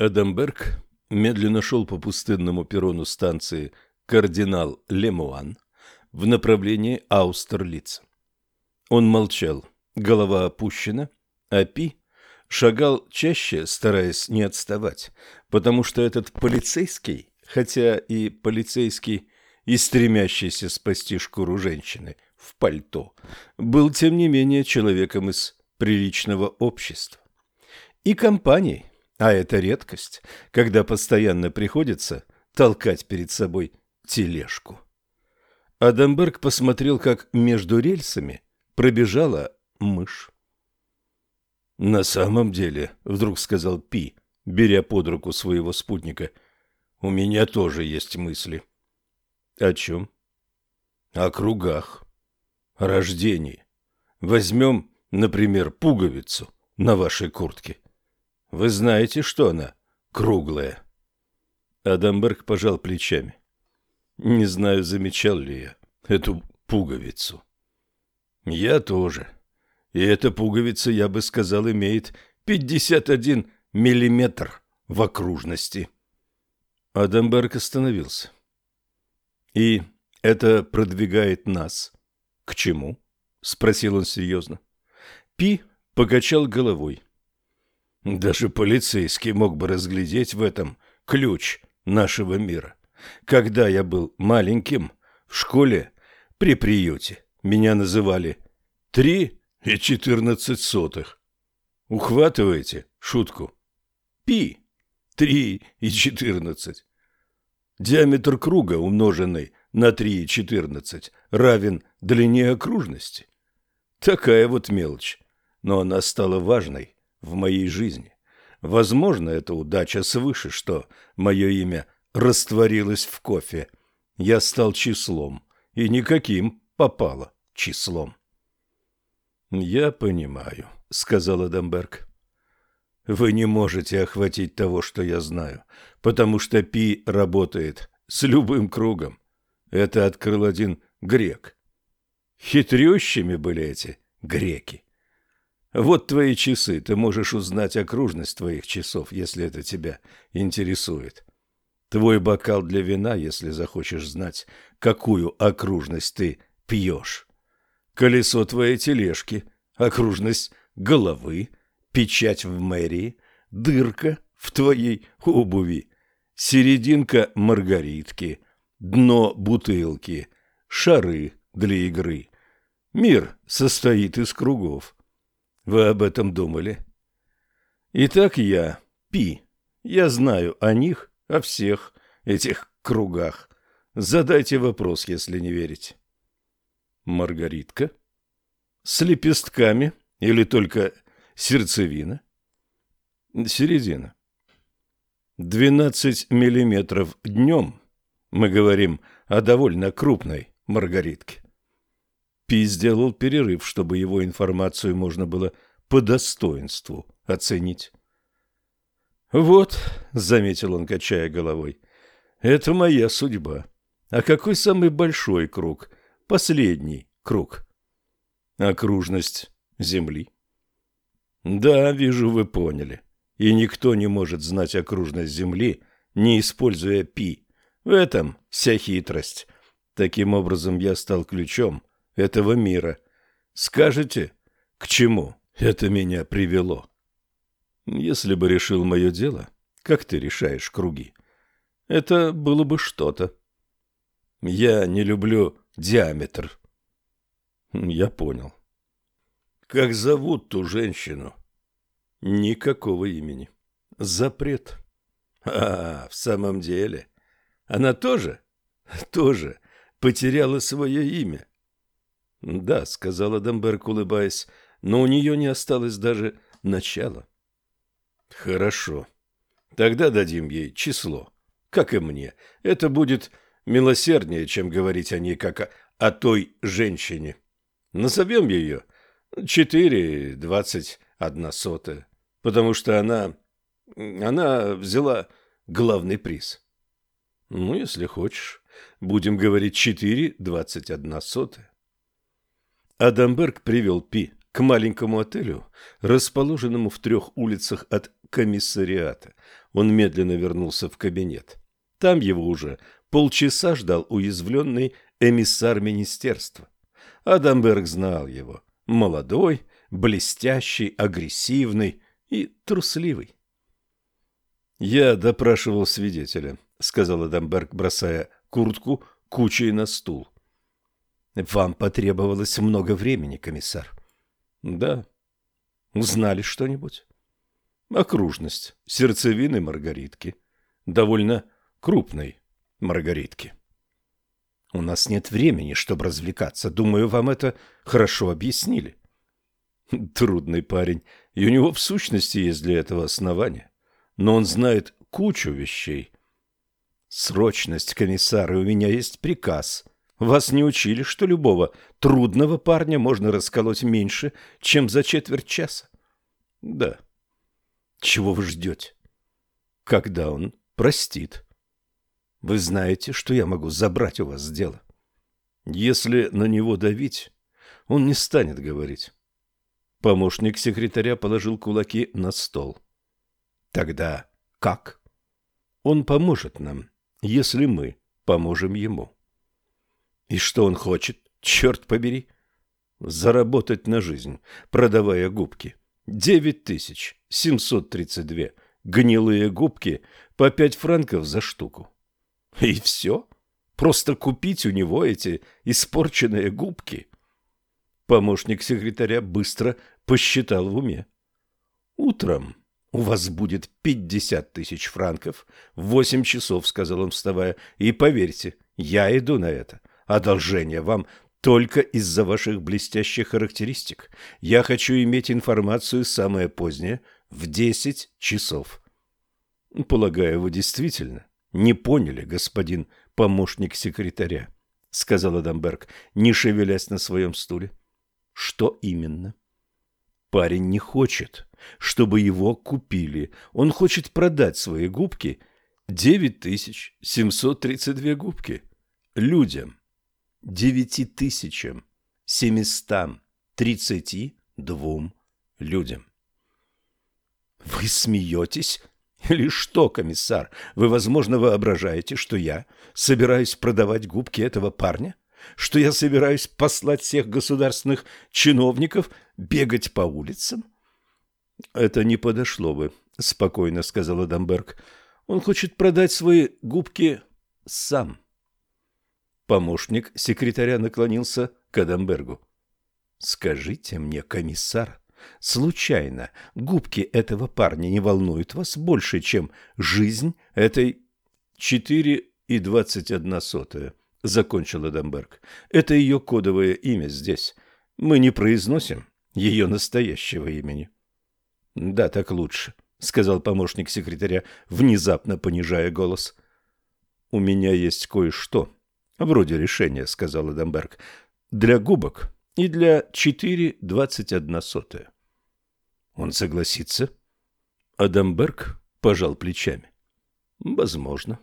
Адамберг медленно шел по пустынному перрону станции «Кардинал Лемуан» в направлении Аустерлица. Он молчал, голова опущена, а Пи шагал чаще, стараясь не отставать, потому что этот полицейский, хотя и полицейский, и стремящийся спасти шкуру женщины в пальто, был, тем не менее, человеком из приличного общества. И компанией, а это редкость, когда постоянно приходится толкать перед собой тележку. Адамберг посмотрел, как между рельсами пробежала мышь. «На самом деле», — вдруг сказал Пи, беря под руку своего спутника, — «у меня тоже есть мысли». «О чем?» «О кругах. О рождении. Возьмем, например, пуговицу на вашей куртке. Вы знаете, что она круглая. Адамберг пожал плечами. Не знаю, замечал ли я эту пуговицу. Я тоже. И эта пуговица, я бы сказал, имеет 51 миллиметр в окружности. Адамберг остановился. И это продвигает нас. К чему? Спросил он серьезно. Пи покачал головой. Даже полицейский мог бы разглядеть в этом ключ нашего мира. Когда я был маленьким, в школе, при приюте, меня называли «три и четырнадцать сотых». Ухватываете шутку? Пи. Три и четырнадцать. Диаметр круга, умноженный на три и четырнадцать, равен длине окружности. Такая вот мелочь, но она стала важной в моей жизни. Возможно, это удача свыше, что мое имя растворилось в кофе. Я стал числом, и никаким попало числом. «Я понимаю», — сказал Адамберг. «Вы не можете охватить того, что я знаю, потому что Пи работает с любым кругом. Это открыл один грек. Хитрющими были эти греки. Вот твои часы, ты можешь узнать окружность твоих часов, если это тебя интересует. Твой бокал для вина, если захочешь знать, какую окружность ты пьешь. Колесо твоей тележки, окружность головы, печать в мэрии, дырка в твоей обуви, серединка маргаритки, дно бутылки, шары для игры. Мир состоит из кругов. Вы об этом думали? Итак, я, Пи, я знаю о них, о всех этих кругах. Задайте вопрос, если не верите. Маргаритка? С лепестками или только сердцевина? Середина. Двенадцать миллиметров днем. Мы говорим о довольно крупной маргаритке. Пи сделал перерыв, чтобы его информацию можно было по достоинству оценить. «Вот», — заметил он, качая головой, — «это моя судьба. А какой самый большой круг? Последний круг?» «Окружность Земли». «Да, вижу, вы поняли. И никто не может знать окружность Земли, не используя пи. В этом вся хитрость. Таким образом, я стал ключом, этого мира. Скажете, к чему это меня привело? Если бы решил мое дело, как ты решаешь круги, это было бы что-то. Я не люблю диаметр. Я понял. Как зовут ту женщину? Никакого имени. Запрет. А, в самом деле. Она тоже? Тоже потеряла свое имя. «Да», — сказала Дамберг, улыбаясь, — «но у нее не осталось даже начала». «Хорошо. Тогда дадим ей число, как и мне. Это будет милосерднее, чем говорить о ней как о, о той женщине. Назовем ее четыре двадцать одна сотая, потому что она... она взяла главный приз». «Ну, если хочешь, будем говорить четыре двадцать одна сотая». Адамберг привел Пи к маленькому отелю, расположенному в трех улицах от комиссариата. Он медленно вернулся в кабинет. Там его уже полчаса ждал уязвленный эмиссар министерства. Адамберг знал его. Молодой, блестящий, агрессивный и трусливый. «Я допрашивал свидетеля», — сказал Адамберг, бросая куртку кучей на стул. «Вам потребовалось много времени, комиссар». «Да». «Узнали что-нибудь?» «Окружность сердцевины маргаритки. Довольно крупной маргаритки». «У нас нет времени, чтобы развлекаться. Думаю, вам это хорошо объяснили». «Трудный парень, и у него в сущности есть для этого основания. Но он знает кучу вещей». «Срочность, комиссар, и у меня есть приказ. Вас не учили, что любого трудного парня можно расколоть меньше, чем за четверть часа?» «Да». «Чего вы ждете?» «Когда он простит». Вы знаете, что я могу забрать у вас дело. Если на него давить, он не станет говорить. Помощник секретаря положил кулаки на стол. Тогда как? Он поможет нам, если мы поможем ему. И что он хочет, черт побери? Заработать на жизнь, продавая губки. Девять тысяч семьсот тридцать две гнилые губки по пять франков за штуку. И все? Просто купить у него эти испорченные губки? Помощник секретаря быстро посчитал в уме. Утром у вас будет пятьдесят тысяч франков. В восемь часов, сказал он, вставая. И поверьте, я иду на это. Одолжение вам только из-за ваших блестящих характеристик. Я хочу иметь информацию самое позднее, в десять часов. Полагаю, вы действительно не поняли, господин помощник секретаря, сказал Адамберг, не шевелясь на своем стуле. Что именно? Парень не хочет, чтобы его купили. Он хочет продать свои губки, девять тысяч семьсот тридцать две губки, людям, девяти тысячам семистам тридцати двум людям. Вы смеетесь? Или что, комиссар, вы, возможно, воображаете, что я собираюсь продавать губки этого парня? Что я собираюсь послать всех государственных чиновников бегать по улицам? Это не подошло бы, спокойно сказал Адамберг. Он хочет продать свои губки сам. Помощник секретаря наклонился к Адамбергу. Скажите мне, комиссар, Случайно губки этого парня не волнуют вас больше, чем жизнь этой четыре и двадцать одна сотая, закончил Адамберг. Это ее кодовое имя здесь. Мы не произносим ее настоящего имени. Да, так лучше, сказал помощник секретаря, внезапно понижая голос. У меня есть кое-что, вроде решения, сказал Адамберг. Для губок и для четыре двадцать одна сотая. Он согласится? Адамберг пожал плечами. Возможно.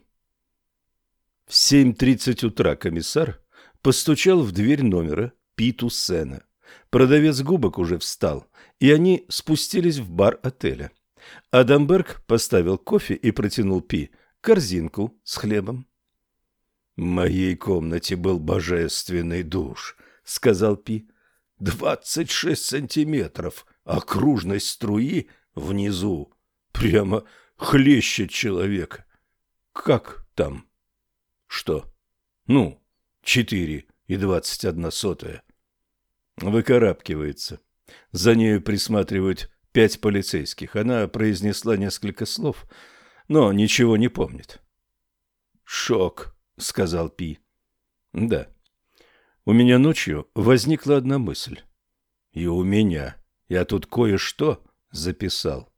В 7.30 утра комиссар постучал в дверь номера Питу Сена. Продавец губок уже встал, и они спустились в бар отеля. Адамберг поставил кофе и протянул Пи корзинку с хлебом. «В моей комнате был божественный душ», — сказал Пи. «Двадцать шесть сантиметров окружной струи внизу прямо хлещет человека. Как там? Что? Ну, четыре и двадцать одна сотая. Выкарабкивается. За нею присматривают пять полицейских. Она произнесла несколько слов, но ничего не помнит. «Шок», — сказал Пи. «Да. У меня ночью возникла одна мысль. И у меня. Я тут кое-что записал.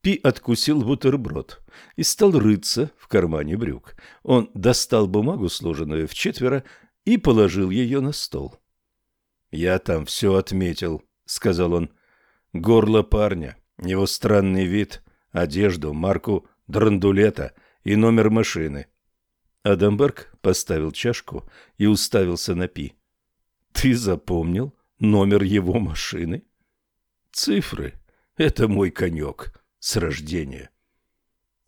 Пи откусил бутерброд и стал рыться в кармане брюк. Он достал бумагу, сложенную в четверо, и положил ее на стол. «Я там все отметил», — сказал он. «Горло парня, его странный вид, одежду, марку драндулета и номер машины». Адамберг поставил чашку и уставился на Пи. «Ты запомнил номер его машины? Цифры — это мой конек с рождения.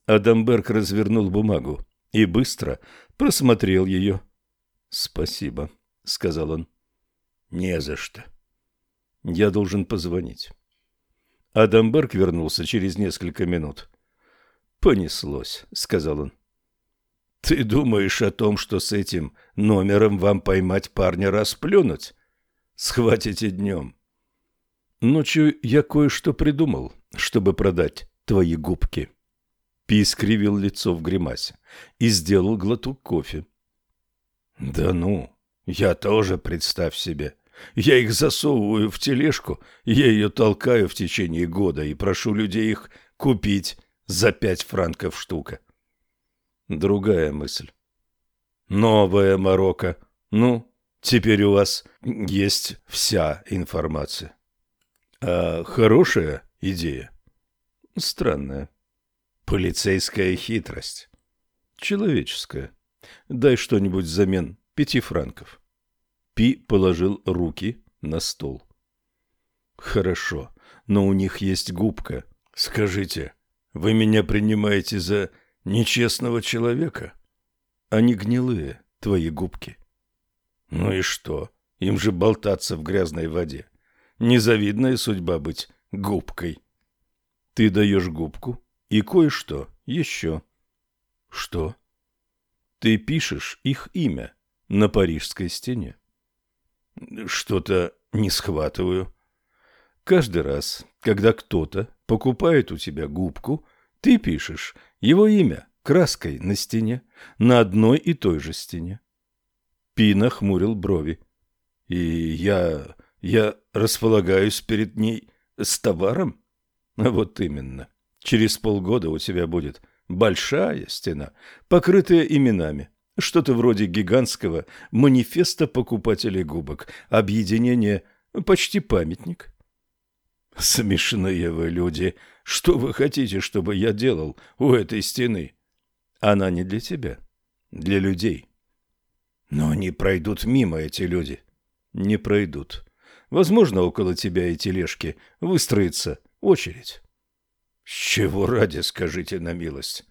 Адамберг развернул бумагу и быстро просмотрел ее. «Спасибо», — сказал он. «Не за что. Я должен позвонить». Адамберг вернулся через несколько минут. «Понеслось», — сказал он. «Ты думаешь о том, что с этим номером вам поймать парня расплюнуть? Схватите днем». «Ночью я кое-что придумал, чтобы продать твои губки». Пи скривил лицо в гримасе и сделал глоток кофе. «Да ну, я тоже, представь себе. Я их засовываю в тележку, я ее толкаю в течение года и прошу людей их купить за пять франков штука». Другая мысль. «Новая Марокко. Ну, теперь у вас есть вся информация». «А хорошая идея?» «Странная». Полицейская хитрость. Человеческая. Дай что-нибудь взамен пяти франков. Пи положил руки на стол. Хорошо, но у них есть губка. Скажите, вы меня принимаете за нечестного человека? Они гнилые, твои губки. Ну и что? Им же болтаться в грязной воде. Незавидная судьба быть губкой. Ты даешь губку, и кое-что еще. Что? Ты пишешь их имя на парижской стене. Что-то не схватываю. Каждый раз, когда кто-то покупает у тебя губку, ты пишешь его имя краской на стене, на одной и той же стене. Пина хмурил брови. И я... я располагаюсь перед ней с товаром? Вот именно. Через полгода у тебя будет большая стена, покрытая именами. Что-то вроде гигантского манифеста покупателей губок. Объединение почти памятник. Смешные вы люди. Что вы хотите, чтобы я делал у этой стены? Она не для тебя, для людей. Но они пройдут мимо, эти люди. Не пройдут. Возможно, около тебя и тележки выстроится очередь. С чего ради, скажите на милость?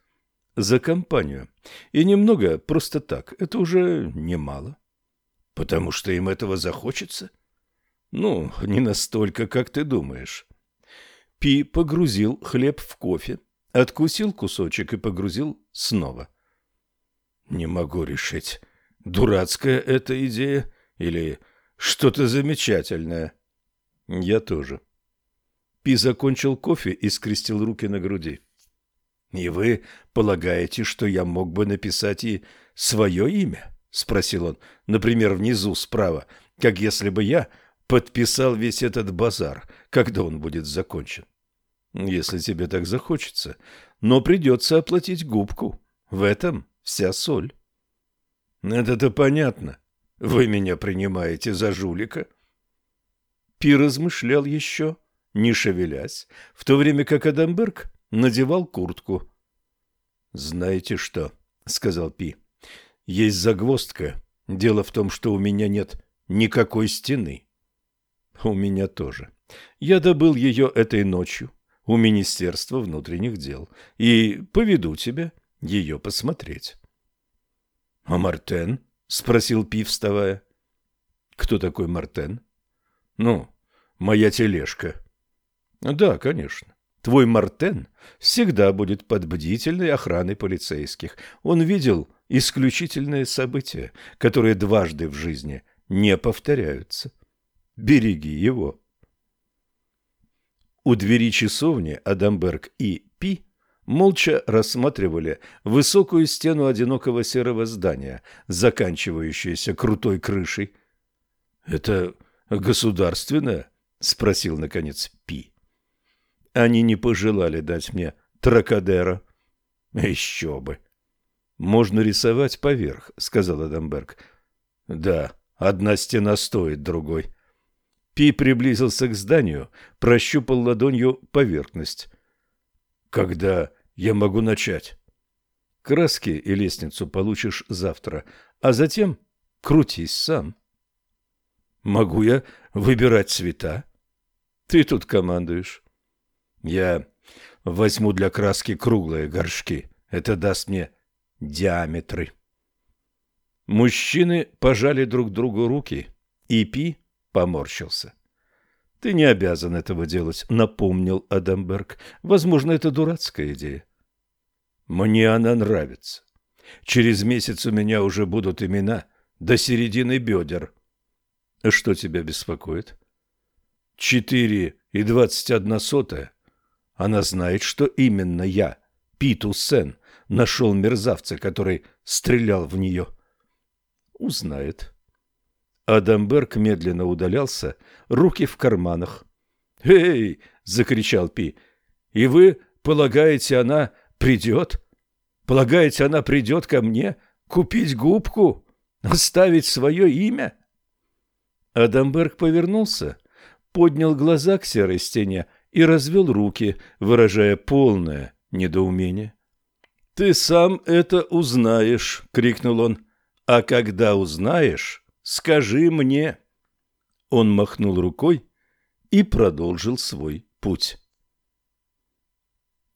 За компанию. И немного просто так. Это уже немало. Потому что им этого захочется? Ну, не настолько, как ты думаешь. Пи погрузил хлеб в кофе, откусил кусочек и погрузил снова. Не могу решить, дурацкая эта идея или что-то замечательное. Я тоже. Пи закончил кофе и скрестил руки на груди. «И вы полагаете, что я мог бы написать и свое имя?» — спросил он. «Например, внизу справа, как если бы я подписал весь этот базар, когда он будет закончен. Если тебе так захочется. Но придется оплатить губку. В этом вся соль». «Это-то понятно. Вы меня принимаете за жулика?» Пи размышлял еще не шевелясь, в то время как Адамберг надевал куртку. «Знаете что?» — сказал Пи. «Есть загвоздка. Дело в том, что у меня нет никакой стены». «У меня тоже. Я добыл ее этой ночью у Министерства внутренних дел и поведу тебя ее посмотреть». «А Мартен?» — спросил Пи, вставая. «Кто такой Мартен?» «Ну, моя тележка», да, конечно. Твой Мартен всегда будет под бдительной охраной полицейских. Он видел исключительные события, которые дважды в жизни не повторяются. Береги его. У двери часовни Адамберг и Пи молча рассматривали высокую стену одинокого серого здания, заканчивающуюся крутой крышей. — Это государственное? — спросил, наконец, Пи. Они не пожелали дать мне Тракадера. Еще бы. Можно рисовать поверх, сказал Адамберг. Да, одна стена стоит другой. Пи приблизился к зданию, прощупал ладонью поверхность. Когда я могу начать? Краски и лестницу получишь завтра, а затем крутись сам. Могу я выбирать цвета? Ты тут командуешь. Я возьму для краски круглые горшки. Это даст мне диаметры. Мужчины пожали друг другу руки, и Пи поморщился. «Ты не обязан этого делать», — напомнил Адамберг. «Возможно, это дурацкая идея». «Мне она нравится. Через месяц у меня уже будут имена до середины бедер». «Что тебя беспокоит?» «Четыре и двадцать одна сотая. Она знает, что именно я, Питу Сен, нашел мерзавца, который стрелял в нее». «Узнает». Адамберг медленно удалялся, руки в карманах. «Эй!» — закричал Пи. «И вы полагаете, она придет? Полагаете, она придет ко мне купить губку, оставить свое имя?» Адамберг повернулся, поднял глаза к серой стене и развел руки, выражая полное недоумение. «Ты сам это узнаешь!» — крикнул он. «А когда узнаешь...» Скажи мне. Он махнул рукой и продолжил свой путь.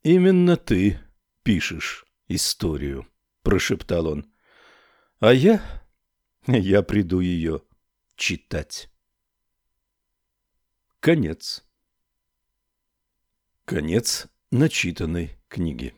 Именно ты пишешь историю, прошептал он. А я я приду ее читать. Конец. Конец начитанной книги.